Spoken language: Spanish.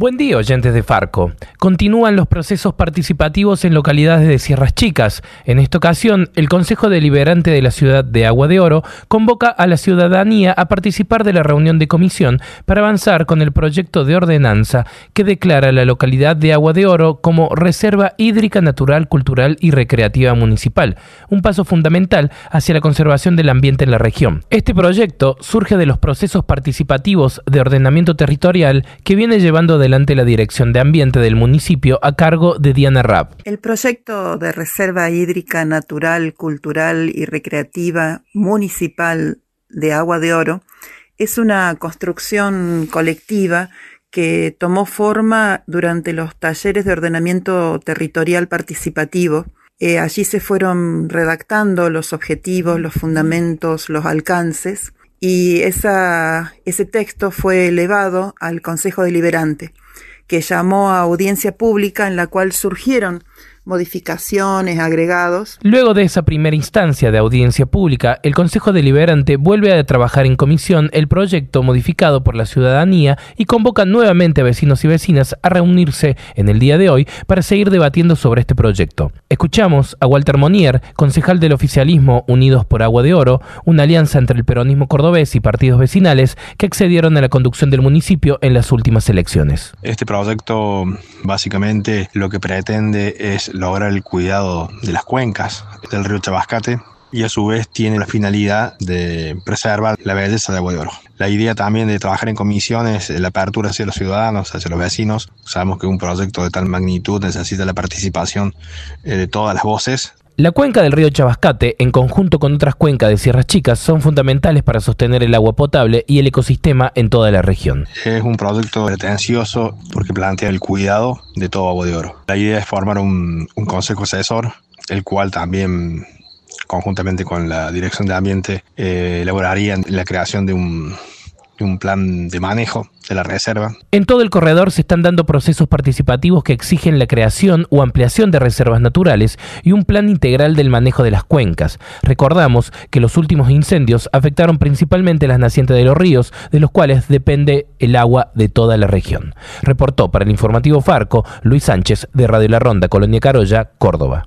Buen día, oyentes de Farco. Continúan los procesos participativos en localidades de Sierras Chicas. En esta ocasión, el Consejo Deliberante de la ciudad de Agua de Oro convoca a la ciudadanía a participar de la reunión de comisión para avanzar con el proyecto de ordenanza que declara la localidad de Agua de Oro como Reserva Hídrica Natural, Cultural y Recreativa Municipal, un paso fundamental hacia la conservación del ambiente en la región. Este proyecto surge de los procesos participativos de ordenamiento territorial que viene llevando de adelante la Dirección de Ambiente del municipio a cargo de Diana Rapp. El proyecto de Reserva Hídrica Natural, Cultural y Recreativa Municipal de Agua de Oro es una construcción colectiva que tomó forma durante los talleres de ordenamiento territorial participativo. Eh, allí se fueron redactando los objetivos, los fundamentos, los alcances y esa, ese texto fue elevado al Consejo Deliberante que llamó a audiencia pública en la cual surgieron modificaciones, agregados. Luego de esa primera instancia de audiencia pública, el Consejo Deliberante vuelve a trabajar en comisión el proyecto modificado por la ciudadanía y convoca nuevamente a vecinos y vecinas a reunirse en el día de hoy para seguir debatiendo sobre este proyecto. Escuchamos a Walter Monier, concejal del oficialismo Unidos por Agua de Oro, una alianza entre el peronismo cordobés y partidos vecinales que accedieron a la conducción del municipio en las últimas elecciones. Este proyecto básicamente lo que pretende es lograr el cuidado de las cuencas del río Chabascate y a su vez tiene la finalidad de preservar la belleza de Agua de Oro. La idea también de trabajar en comisiones, la apertura hacia los ciudadanos, hacia los vecinos. Sabemos que un proyecto de tal magnitud necesita la participación eh, de todas las voces la cuenca del río Chabascate, en conjunto con otras cuencas de Sierras Chicas, son fundamentales para sostener el agua potable y el ecosistema en toda la región. Es un proyecto pretencioso porque plantea el cuidado de todo agua de oro. La idea es formar un, consejo asesor, el cual también conjuntamente con la Dirección de Ambiente eh, elaboraría la creación de un, un plan de manejo de la reserva. En todo el corredor se están dando procesos participativos que exigen la creación o ampliación de reservas naturales y un plan integral del manejo de las cuencas. Recordamos que los últimos incendios afectaron principalmente las nacientes de los ríos, de los cuales depende el agua de toda la región. Reportó para el informativo Farco Luis Sánchez de Radio La Ronda, Colonia Carolla, Córdoba.